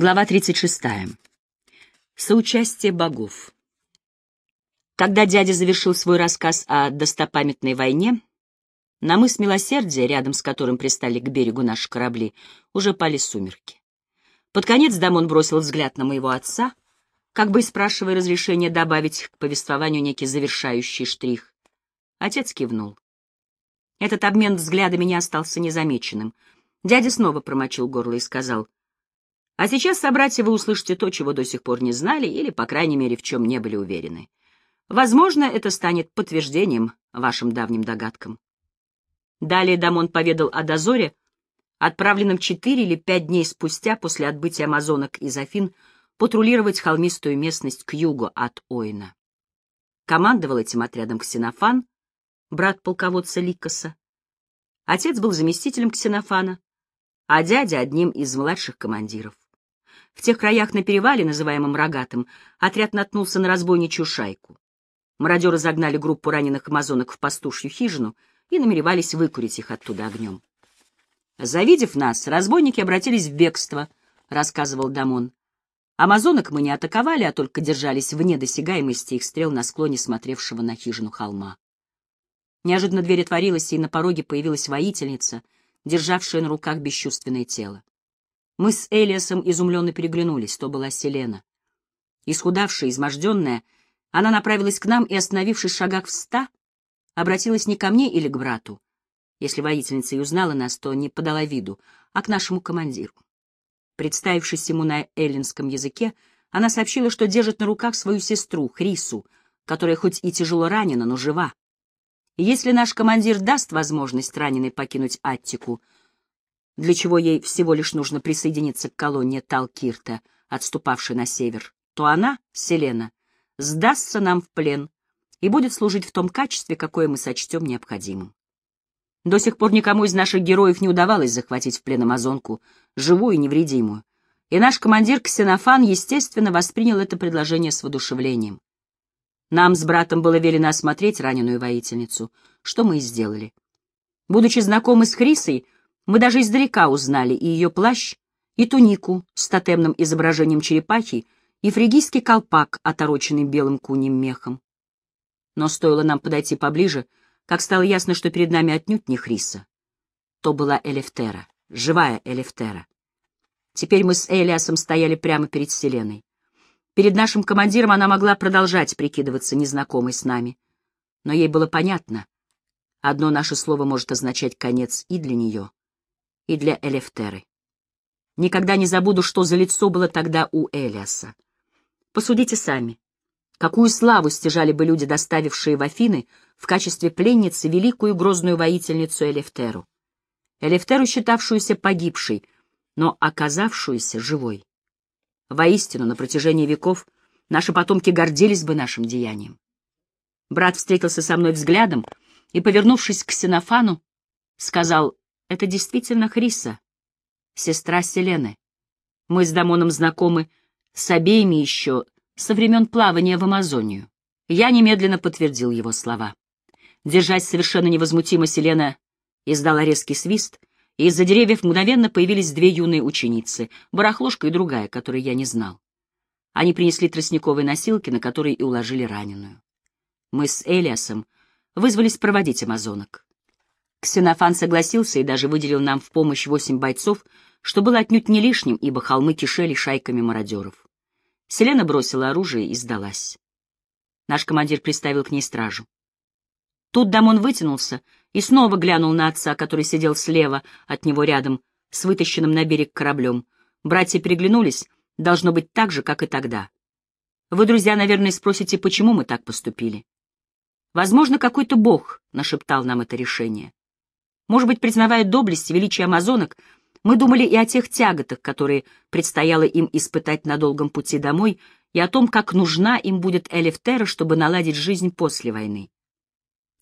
Глава 36. Соучастие богов. Когда дядя завершил свой рассказ о достопамятной войне, на мыс Милосердия, рядом с которым пристали к берегу наши корабли, уже пали сумерки. Под конец Дамон бросил взгляд на моего отца, как бы спрашивая разрешения добавить к повествованию некий завершающий штрих. Отец кивнул. Этот обмен взглядами не остался незамеченным. Дядя снова промочил горло и сказал — а сейчас, собратья, вы услышите то, чего до сих пор не знали или, по крайней мере, в чем не были уверены. Возможно, это станет подтверждением вашим давним догадкам. Далее Дамон поведал о дозоре, отправленном четыре или пять дней спустя после отбытия амазонок из Афин патрулировать холмистую местность к югу от Ойна. Командовал этим отрядом Ксенофан, брат полководца Ликоса. Отец был заместителем Ксенофана, а дядя — одним из младших командиров. В тех краях на перевале, называемом Рогатым, отряд наткнулся на разбойничью шайку. Мародеры загнали группу раненых амазонок в пастушью хижину и намеревались выкурить их оттуда огнем. Завидев нас, разбойники обратились в бегство, — рассказывал Дамон. Амазонок мы не атаковали, а только держались вне досягаемости их стрел на склоне смотревшего на хижину холма. Неожиданно дверь отворилась, и на пороге появилась воительница, державшая на руках бесчувственное тело. Мы с Элиасом изумленно переглянулись, то была Селена. Исхудавшая, изможденная, она направилась к нам и, остановившись в шагах в ста, обратилась не ко мне или к брату. Если воительница и узнала нас, то не подала виду, а к нашему командиру. Представившись ему на эллинском языке, она сообщила, что держит на руках свою сестру, Хрису, которая хоть и тяжело ранена, но жива. если наш командир даст возможность раненой покинуть Аттику, для чего ей всего лишь нужно присоединиться к колонне Талкирта, отступавшей на север, то она, Селена, сдастся нам в плен и будет служить в том качестве, какое мы сочтем необходимым. До сих пор никому из наших героев не удавалось захватить в плен Амазонку, живую и невредимую, и наш командир Ксенофан, естественно, воспринял это предложение с воодушевлением. Нам с братом было велено осмотреть раненую воительницу, что мы и сделали. Будучи знакомы с Хрисой, мы даже издалека узнали и ее плащ, и тунику с тотемным изображением черепахи, и фригийский колпак, отороченный белым куним мехом. Но стоило нам подойти поближе, как стало ясно, что перед нами отнюдь не Хриса. То была Элефтера, живая Элефтера. Теперь мы с Элиасом стояли прямо перед Селеной. Перед нашим командиром она могла продолжать прикидываться незнакомой с нами. Но ей было понятно, одно наше слово может означать конец и для нее, и для Элефтеры. Никогда не забуду, что за лицо было тогда у Элиаса. Посудите сами, какую славу стяжали бы люди, доставившие в Афины в качестве пленницы великую грозную воительницу Элефтеру. Элефтеру, считавшуюся погибшей, но оказавшуюся живой. Воистину, на протяжении веков наши потомки гордились бы нашим деянием. Брат встретился со мной взглядом и, повернувшись к Синофану, сказал это действительно Хриса, сестра Селены. Мы с Дамоном знакомы с обеими еще со времен плавания в Амазонию. Я немедленно подтвердил его слова. Держась совершенно невозмутимо, Селена издала резкий свист, и из-за деревьев мгновенно появились две юные ученицы, барахлушка и другая, которой я не знал. Они принесли тростниковые носилки, на которые и уложили раненую. Мы с Элиасом вызвались проводить амазонок. Ксенофан согласился и даже выделил нам в помощь восемь бойцов, что было отнюдь не лишним, ибо холмы кишели шайками мародеров. Селена бросила оружие и сдалась. Наш командир приставил к ней стражу. Тут Дамон вытянулся и снова глянул на отца, который сидел слева от него рядом, с вытащенным на берег кораблем. Братья переглянулись, должно быть так же, как и тогда. Вы, друзья, наверное, спросите, почему мы так поступили. Возможно, какой-то бог нашептал нам это решение. Может быть, признавая доблесть и величие амазонок, мы думали и о тех тяготах, которые предстояло им испытать на долгом пути домой, и о том, как нужна им будет Элефтера, чтобы наладить жизнь после войны.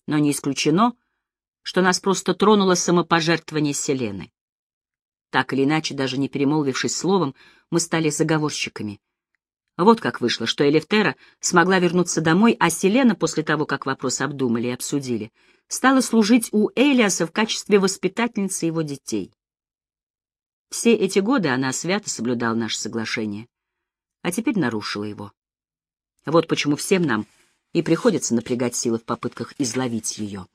Но не исключено, что нас просто тронуло самопожертвование Селены. Так или иначе, даже не перемолвившись словом, мы стали заговорщиками. Вот как вышло, что Элефтера смогла вернуться домой, а Селена, после того, как вопрос обдумали и обсудили, стала служить у Элиаса в качестве воспитательницы его детей. Все эти годы она свято соблюдала наше соглашение, а теперь нарушила его. Вот почему всем нам и приходится напрягать силы в попытках изловить ее.